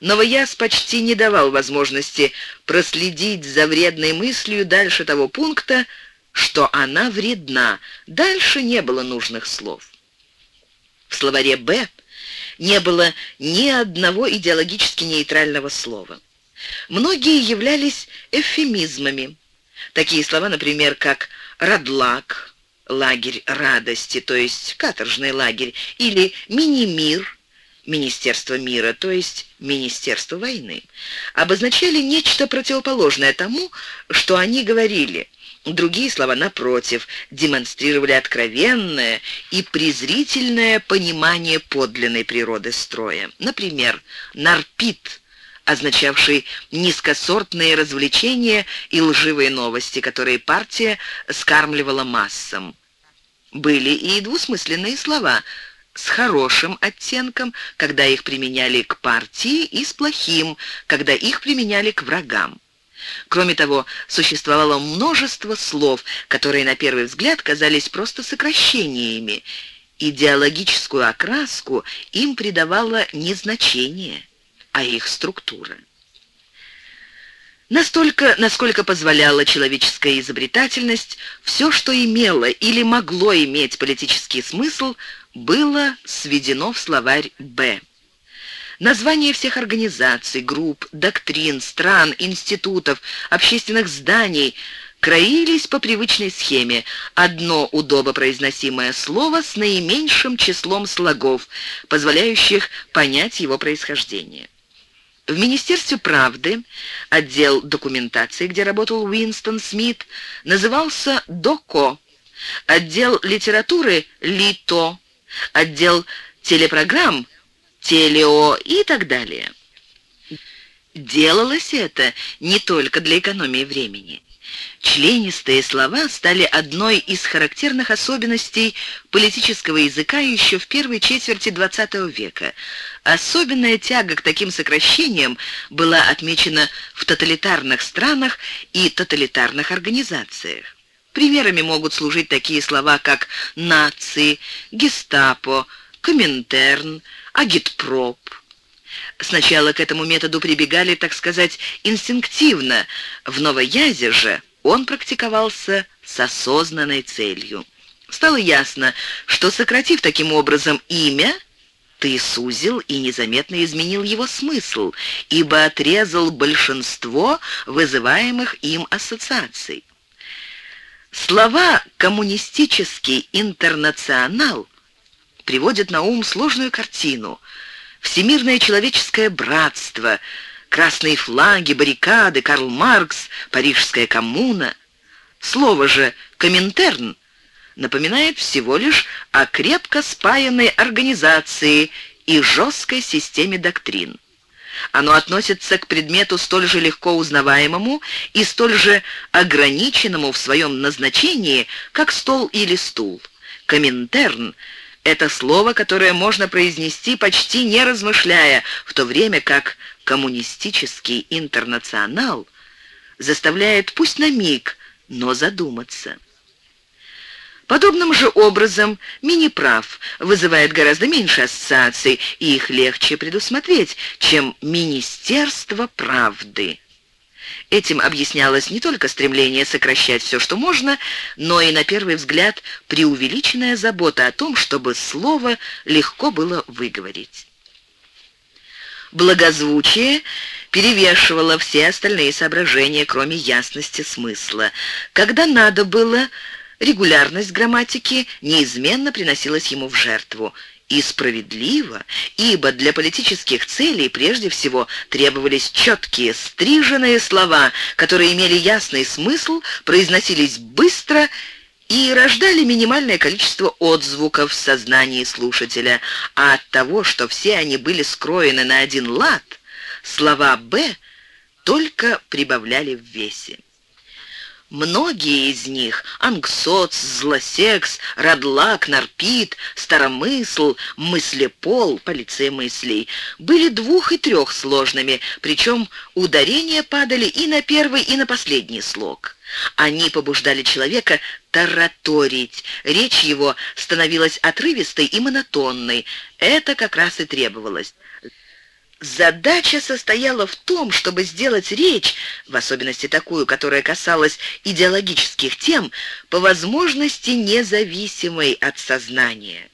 Новояз почти не давал возможности проследить за вредной мыслью дальше того пункта, что она вредна. Дальше не было нужных слов. В словаре «Б» не было ни одного идеологически нейтрального слова. Многие являлись эвфемизмами. Такие слова, например, как «радлак», лагерь радости, то есть каторжный лагерь, или мини-мир, Министерство мира, то есть Министерство войны, обозначали нечто противоположное тому, что они говорили. Другие слова, напротив, демонстрировали откровенное и презрительное понимание подлинной природы строя. Например, «нарпит», означавший низкосортные развлечения и лживые новости, которые партия скармливала массам. Были и двусмысленные слова с хорошим оттенком, когда их применяли к партии, и с плохим, когда их применяли к врагам. Кроме того, существовало множество слов, которые на первый взгляд казались просто сокращениями. Идеологическую окраску им придавало не значение, а их структура. Настолько, насколько позволяла человеческая изобретательность, все, что имело или могло иметь политический смысл, было сведено в словарь «Б». Названия всех организаций, групп, доктрин, стран, институтов, общественных зданий краились по привычной схеме. Одно удобопроизносимое слово с наименьшим числом слогов, позволяющих понять его происхождение. В Министерстве правды отдел документации, где работал Уинстон Смит, назывался ДОКО, отдел литературы ЛИТО, отдел телепрограмм телео и так далее. Делалось это не только для экономии времени. Членистые слова стали одной из характерных особенностей политического языка еще в первой четверти XX века. Особенная тяга к таким сокращениям была отмечена в тоталитарных странах и тоталитарных организациях. Примерами могут служить такие слова, как «нации», «гестапо», «коминтерн», «агитпроп». Сначала к этому методу прибегали, так сказать, инстинктивно. В Новоязе же он практиковался с осознанной целью. Стало ясно, что, сократив таким образом имя, ты сузил и незаметно изменил его смысл, ибо отрезал большинство вызываемых им ассоциаций. Слова «коммунистический интернационал» приводят на ум сложную картину. Всемирное человеческое братство, красные флаги, баррикады, Карл Маркс, Парижская коммуна. Слово же «коминтерн» напоминает всего лишь о крепко спаянной организации и жесткой системе доктрин. Оно относится к предмету столь же легко узнаваемому и столь же ограниченному в своем назначении, как стол или стул. Коминтерн — это слово, которое можно произнести почти не размышляя, в то время как коммунистический интернационал заставляет пусть на миг, но задуматься. Подобным же образом мини-прав вызывает гораздо меньше ассоциаций, и их легче предусмотреть, чем Министерство правды. Этим объяснялось не только стремление сокращать все, что можно, но и, на первый взгляд, преувеличенная забота о том, чтобы слово легко было выговорить. Благозвучие перевешивало все остальные соображения, кроме ясности смысла. Когда надо было Регулярность грамматики неизменно приносилась ему в жертву. И справедливо, ибо для политических целей прежде всего требовались четкие, стриженные слова, которые имели ясный смысл, произносились быстро и рождали минимальное количество отзвуков в сознании слушателя, а от того, что все они были скроены на один лад, слова «Б» только прибавляли в весе. Многие из них — Ангсоц, Злосекс, Радлак, Нарпит, Старомысл, Мыслепол, полиция мыслей — были двух- и трехсложными, причем ударения падали и на первый, и на последний слог. Они побуждали человека тараторить, речь его становилась отрывистой и монотонной. Это как раз и требовалось. Задача состояла в том, чтобы сделать речь, в особенности такую, которая касалась идеологических тем, по возможности независимой от сознания.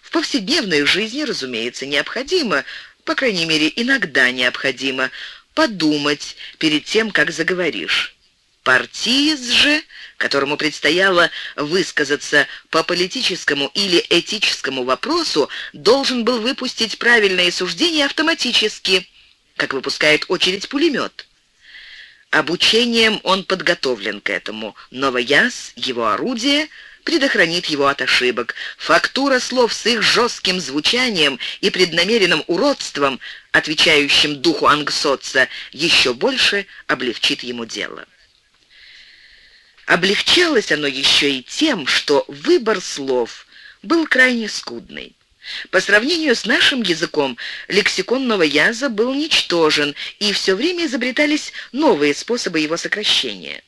В повседневной жизни, разумеется, необходимо, по крайней мере, иногда необходимо, подумать перед тем, как заговоришь. Партиец же, которому предстояло высказаться по политическому или этическому вопросу, должен был выпустить правильное суждение автоматически, как выпускает очередь пулемет. Обучением он подготовлен к этому. Новояз, его орудие, предохранит его от ошибок. Фактура слов с их жестким звучанием и преднамеренным уродством, отвечающим духу ангсоца, еще больше облегчит ему дело. Облегчалось оно еще и тем, что выбор слов был крайне скудный. По сравнению с нашим языком, лексикон новояза был ничтожен, и все время изобретались новые способы его сокращения.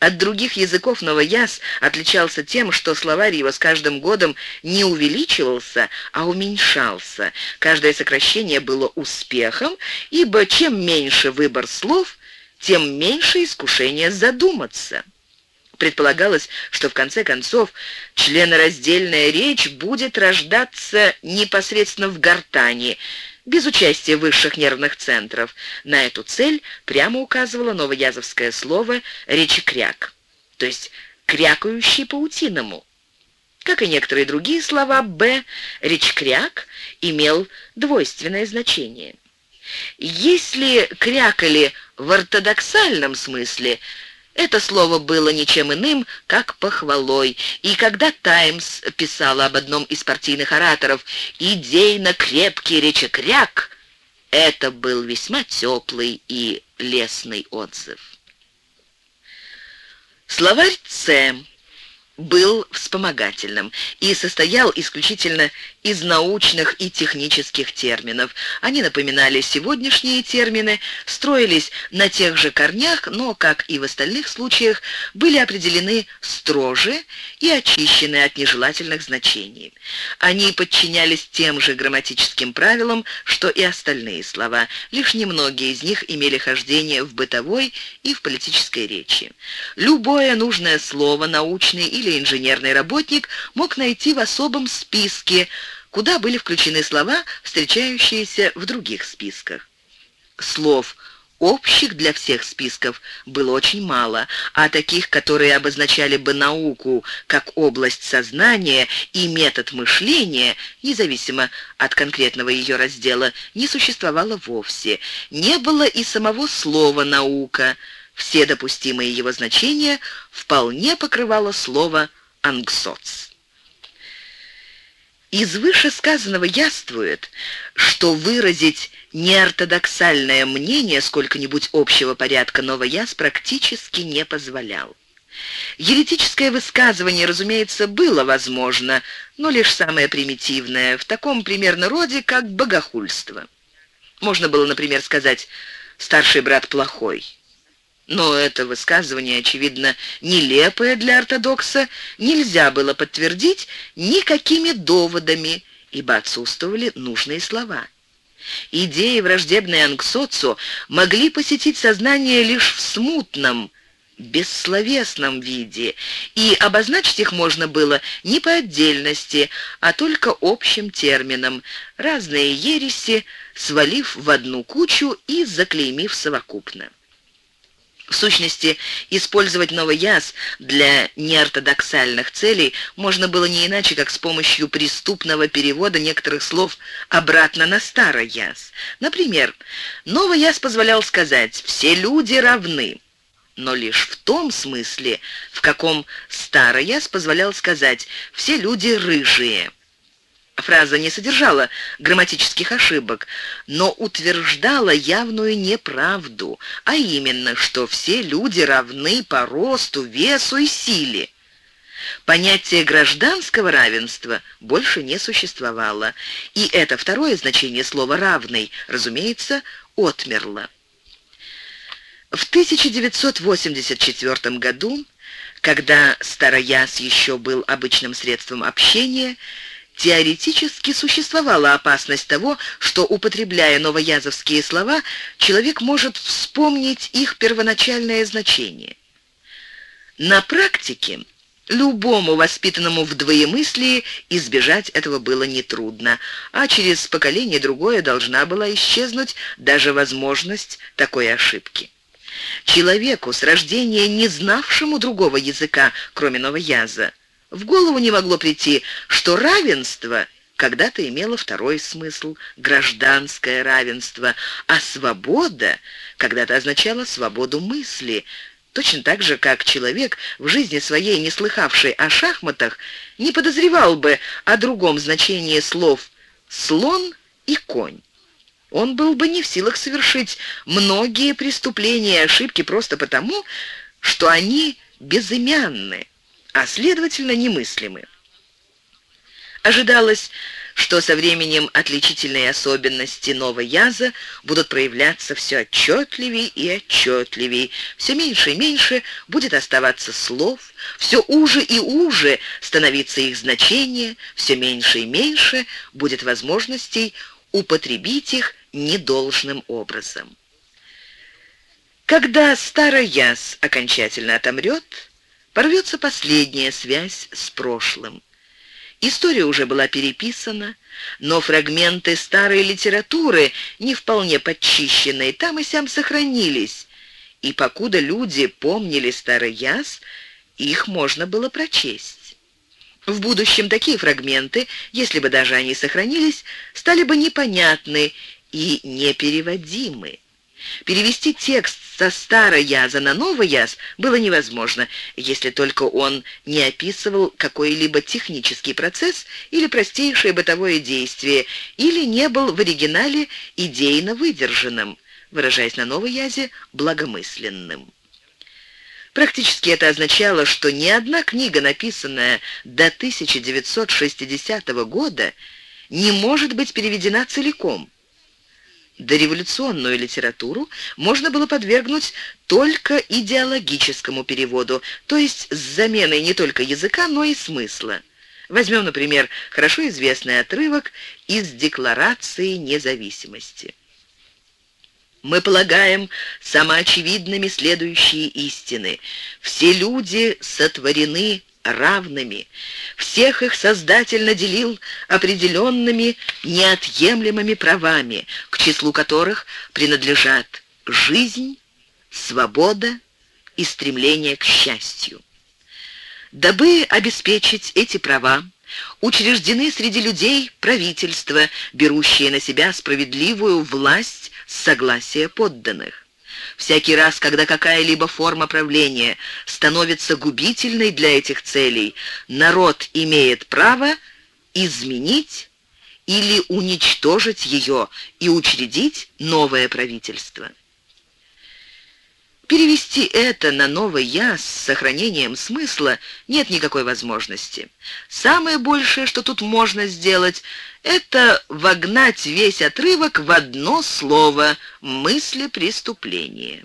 От других языков новояз отличался тем, что словарь его с каждым годом не увеличивался, а уменьшался. Каждое сокращение было успехом, ибо чем меньше выбор слов, тем меньше искушение задуматься. Предполагалось, что в конце концов членораздельная речь будет рождаться непосредственно в гортани, без участия высших нервных центров. На эту цель прямо указывало новоязовское слово «речекряк», то есть «крякающий паутиному». Как и некоторые другие слова, «б» «речкряк» имел двойственное значение. Если крякали в ортодоксальном смысле – это слово было ничем иным, как похвалой, и когда «Таймс» писала об одном из партийных ораторов «идейно крепкий речекряк», это был весьма теплый и лестный отзыв. Словарь «Ц» был вспомогательным и состоял исключительно из научных и технических терминов. Они напоминали сегодняшние термины, строились на тех же корнях, но, как и в остальных случаях, были определены строже и очищены от нежелательных значений. Они подчинялись тем же грамматическим правилам, что и остальные слова, лишь немногие из них имели хождение в бытовой и в политической речи. Любое нужное слово, научный или инженерный работник мог найти в особом списке, куда были включены слова, встречающиеся в других списках. Слов общих для всех списков было очень мало, а таких, которые обозначали бы науку как область сознания и метод мышления, независимо от конкретного ее раздела, не существовало вовсе. Не было и самого слова «наука», все допустимые его значения вполне покрывало слово «ангсоц». Из вышесказанного яствует, что выразить неортодоксальное мнение сколько-нибудь общего порядка новояз практически не позволял. Еретическое высказывание, разумеется, было возможно, но лишь самое примитивное, в таком примерно роде, как богохульство. Можно было, например, сказать «старший брат плохой», но это высказывание, очевидно, нелепое для ортодокса, нельзя было подтвердить никакими доводами, ибо отсутствовали нужные слова. Идеи, враждебные Ангсоцу, могли посетить сознание лишь в смутном, бессловесном виде, и обозначить их можно было не по отдельности, а только общим термином, разные ереси, свалив в одну кучу и заклеймив совокупно. В сущности, использовать новый яз для неортодоксальных целей можно было не иначе, как с помощью преступного перевода некоторых слов обратно на старый яз. Например, новый яз позволял сказать «все люди равны», но лишь в том смысле, в каком старый яз позволял сказать «все люди рыжие». Фраза не содержала грамматических ошибок, но утверждала явную неправду, а именно, что все люди равны по росту, весу и силе. Понятие гражданского равенства больше не существовало, и это второе значение слова «равный», разумеется, отмерло. В 1984 году, когда старояз еще был обычным средством общения, Теоретически существовала опасность того, что, употребляя новоязовские слова, человек может вспомнить их первоначальное значение. На практике любому воспитанному в двоемыслии избежать этого было нетрудно, а через поколение другое должна была исчезнуть даже возможность такой ошибки. Человеку с рождения не знавшему другого языка, кроме новояза, в голову не могло прийти, что равенство когда-то имело второй смысл – гражданское равенство, а свобода когда-то означала свободу мысли, точно так же, как человек, в жизни своей не слыхавший о шахматах, не подозревал бы о другом значении слов «слон» и «конь». Он был бы не в силах совершить многие преступления и ошибки просто потому, что они безымянны а следовательно немыслимы. Ожидалось, что со временем отличительные особенности новой яза будут проявляться все отчетливее и отчетливее, все меньше и меньше будет оставаться слов, все уже и уже становиться их значение, все меньше и меньше будет возможностей употребить их недолжным образом. Когда старый яз окончательно отомрет, порвется последняя связь с прошлым. История уже была переписана, но фрагменты старой литературы, не вполне подчищенные, там и сям сохранились, и покуда люди помнили старый яс, их можно было прочесть. В будущем такие фрагменты, если бы даже они сохранились, стали бы непонятны и непереводимы. Перевести текст со старой яза на новый яз было невозможно, если только он не описывал какой-либо технический процесс или простейшее бытовое действие, или не был в оригинале идейно выдержанным, выражаясь на новой язе, благомысленным. Практически это означало, что ни одна книга, написанная до 1960 года, не может быть переведена целиком – Дореволюционную литературу можно было подвергнуть только идеологическому переводу, то есть с заменой не только языка, но и смысла. Возьмем, например, хорошо известный отрывок из Декларации независимости. Мы полагаем самоочевидными следующие истины. Все люди сотворены равными. Всех их Создатель наделил определенными неотъемлемыми правами, к числу которых принадлежат жизнь, свобода и стремление к счастью. Дабы обеспечить эти права, учреждены среди людей правительства, берущие на себя справедливую власть с согласия подданных. Всякий раз, когда какая-либо форма правления становится губительной для этих целей, народ имеет право изменить или уничтожить ее и учредить новое правительство. Перевести это на новый я с сохранением смысла нет никакой возможности. Самое большее, что тут можно сделать, это вогнать весь отрывок в одно слово «мысли преступления».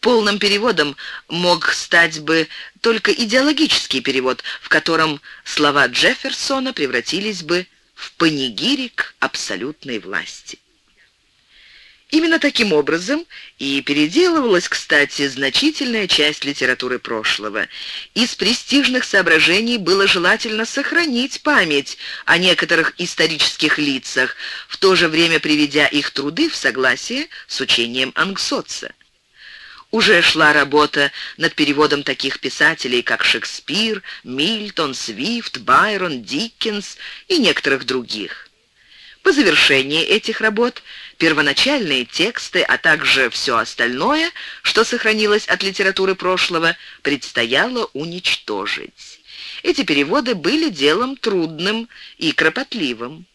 Полным переводом мог стать бы только идеологический перевод, в котором слова Джефферсона превратились бы в панигирик абсолютной власти. Именно таким образом и переделывалась, кстати, значительная часть литературы прошлого. Из престижных соображений было желательно сохранить память о некоторых исторических лицах, в то же время приведя их труды в согласие с учением Ангсоца. Уже шла работа над переводом таких писателей, как Шекспир, Мильтон, Свифт, Байрон, Диккенс и некоторых других. По завершении этих работ первоначальные тексты, а также все остальное, что сохранилось от литературы прошлого, предстояло уничтожить. Эти переводы были делом трудным и кропотливым.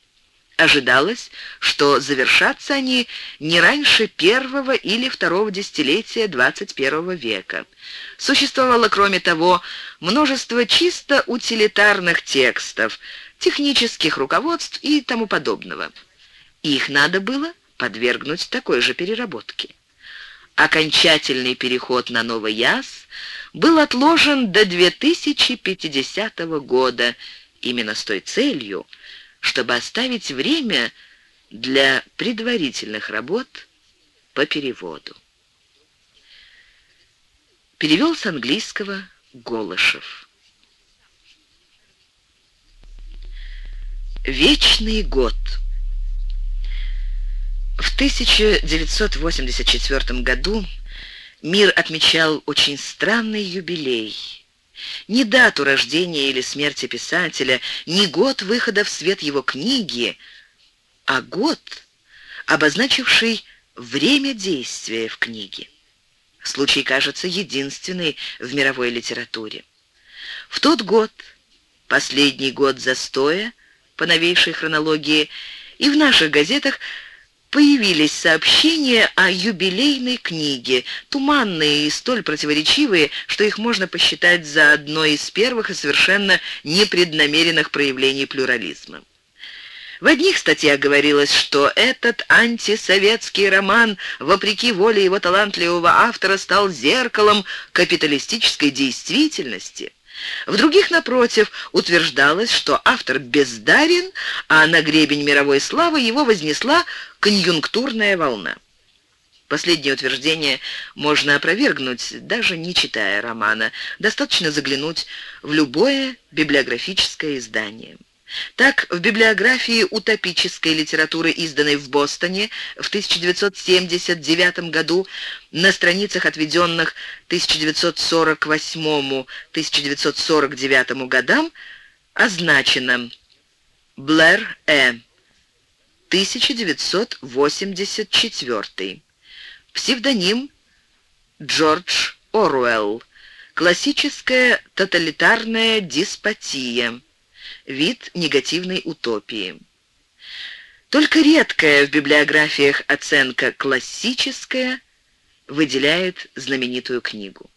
Ожидалось, что завершатся они не раньше первого или второго десятилетия XXI века. Существовало, кроме того, множество чисто утилитарных текстов, технических руководств и тому подобного. Их надо было подвергнуть такой же переработке. Окончательный переход на новый яз был отложен до 2050 года именно с той целью, чтобы оставить время для предварительных работ по переводу. Перевел с английского Голышев. Вечный год. В 1984 году мир отмечал очень странный юбилей. Ни дату рождения или смерти писателя, ни год выхода в свет его книги, а год, обозначивший время действия в книге. Случай кажется единственный в мировой литературе. В тот год, последний год застоя, по новейшей хронологии, и в наших газетах появились сообщения о юбилейной книге, туманные и столь противоречивые, что их можно посчитать за одно из первых и совершенно непреднамеренных проявлений плюрализма. В одних статьях говорилось, что этот антисоветский роман, вопреки воле его талантливого автора, стал зеркалом капиталистической действительности. В других, напротив, утверждалось, что автор бездарен, а на гребень мировой славы его вознесла конъюнктурная волна. Последнее утверждение можно опровергнуть, даже не читая романа. Достаточно заглянуть в любое библиографическое издание. Так, в библиографии утопической литературы, изданной в Бостоне в 1979 году, на страницах, отведенных 1948-1949 годам, означено Блэр Э. 1984. Псевдоним Джордж Оруэлл. Классическая тоталитарная деспотия вид негативной утопии. Только редкая в библиографиях оценка «классическая» выделяет знаменитую книгу.